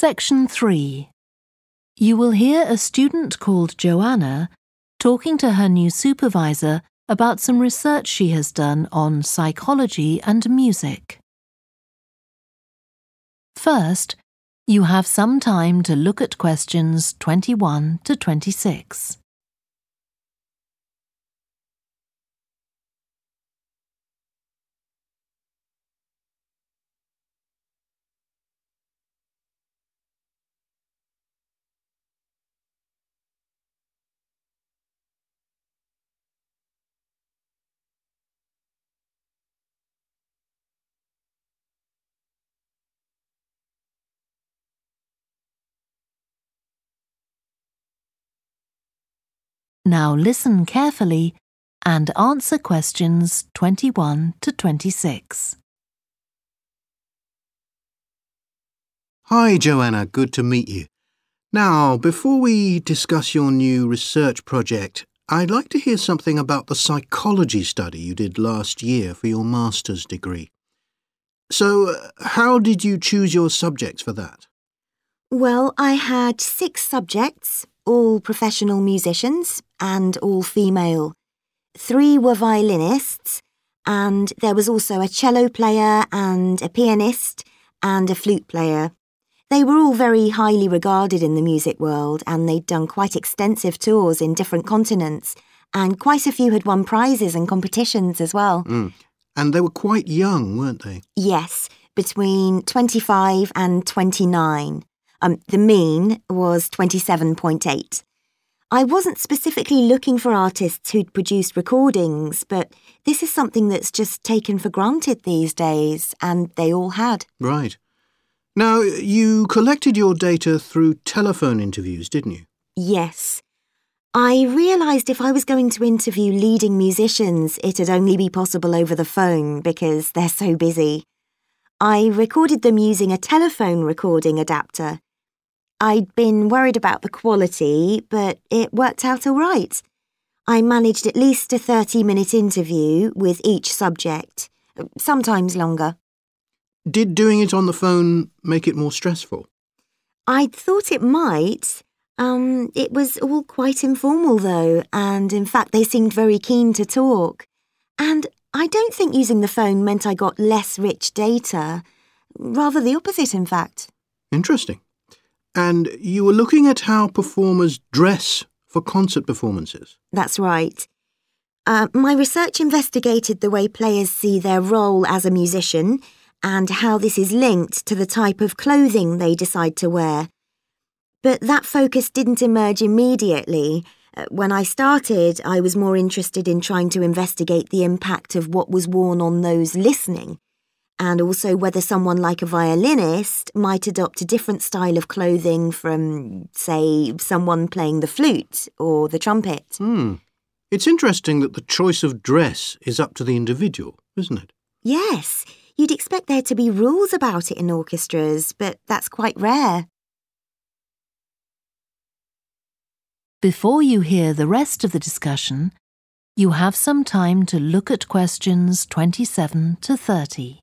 Section 3. You will hear a student called Joanna talking to her new supervisor about some research she has done on psychology and music. First, you have some time to look at questions 21 to 26. Now listen carefully and answer questions 21 to 26. Hi, Joanna. Good to meet you. Now, before we discuss your new research project, I'd like to hear something about the psychology study you did last year for your master's degree. So, uh, how did you choose your subjects for that? Well, I had six subjects, all professional musicians and all female. Three were violinists, and there was also a cello player and a pianist and a flute player. They were all very highly regarded in the music world, and they'd done quite extensive tours in different continents, and quite a few had won prizes and competitions as well. Mm. And they were quite young, weren't they? Yes, between 25 and 29. Um, the mean was 27.8. I wasn't specifically looking for artists who'd produced recordings, but this is something that's just taken for granted these days, and they all had. Right. Now, you collected your data through telephone interviews, didn't you? Yes. I realised if I was going to interview leading musicians, it'd only be possible over the phone because they're so busy. I recorded them using a telephone recording adapter. I'd been worried about the quality, but it worked out all right. I managed at least a 30 minute interview with each subject, sometimes longer. Did doing it on the phone make it more stressful? I'd thought it might. Um, it was all quite informal, though, and in fact, they seemed very keen to talk. And I don't think using the phone meant I got less rich data. Rather the opposite, in fact. Interesting. And you were looking at how performers dress for concert performances. That's right. Uh, my research investigated the way players see their role as a musician and how this is linked to the type of clothing they decide to wear. But that focus didn't emerge immediately. Uh, When I started, I was more interested in trying to investigate the impact of what was worn on those listening, and also whether someone like a violinist might adopt a different style of clothing from, say, someone playing the flute or the trumpet. Hmm. It's interesting that the choice of dress is up to the individual, isn't it? Yes, you'd expect there to be rules about it in orchestras, but that's quite rare. Before you hear the rest of the discussion, you have some time to look at questions 27 to 30.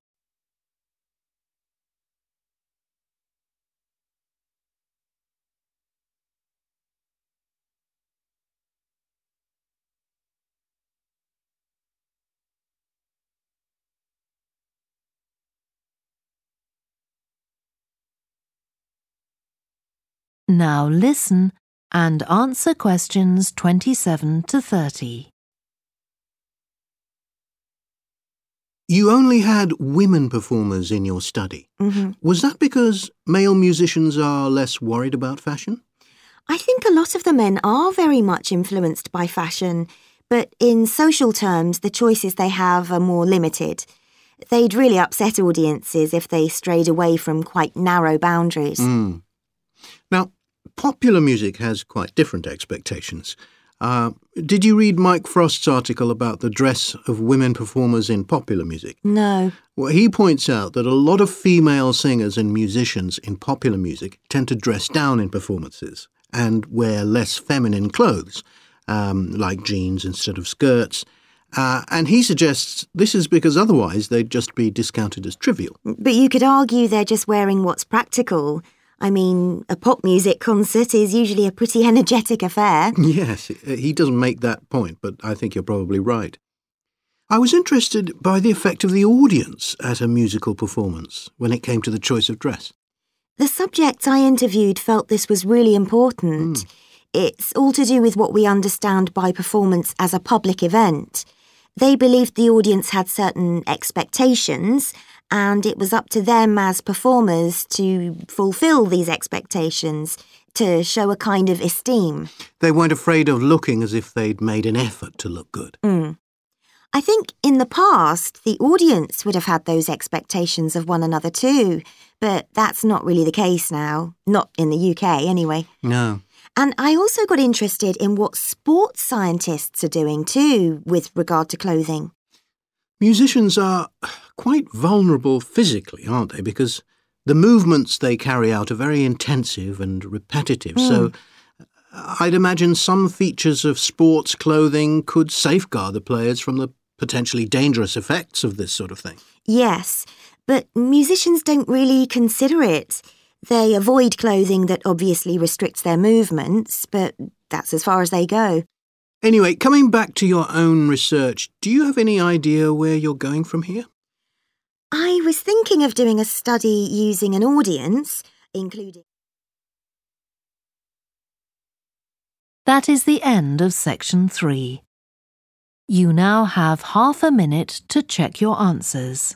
Now listen and answer questions 27 to 30. You only had women performers in your study. hmm Was that because male musicians are less worried about fashion? I think a lot of the men are very much influenced by fashion, but in social terms, the choices they have are more limited. They'd really upset audiences if they strayed away from quite narrow boundaries. Mm. Now, popular music has quite different expectations. Uh, did you read Mike Frost's article about the dress of women performers in popular music? No. Well, he points out that a lot of female singers and musicians in popular music tend to dress down in performances and wear less feminine clothes, um, like jeans instead of skirts. Uh, and he suggests this is because otherwise they'd just be discounted as trivial. But you could argue they're just wearing what's practical. I mean, a pop music concert is usually a pretty energetic affair. Yes, he doesn't make that point, but I think you're probably right. I was interested by the effect of the audience at a musical performance when it came to the choice of dress. The subjects I interviewed felt this was really important. Mm. It's all to do with what we understand by performance as a public event. They believed the audience had certain expectations, and it was up to them as performers to fulfill these expectations, to show a kind of esteem. They weren't afraid of looking as if they'd made an effort to look good. Mm. I think in the past, the audience would have had those expectations of one another too, but that's not really the case now. Not in the UK, anyway. No. And I also got interested in what sports scientists are doing too with regard to clothing. Musicians are quite vulnerable physically, aren't they? Because the movements they carry out are very intensive and repetitive. Mm. So hmm. I'd imagine some features of sports clothing could safeguard the players from the potentially dangerous effects of this sort of thing. Yes, but musicians don't really consider it. They avoid clothing that obviously restricts their movements, but that's as far as they go. Anyway, coming back to your own research, do you have any idea where you're going from here? I was thinking of doing a study using an audience, including. That is the end of section three. You now have half a minute to check your answers.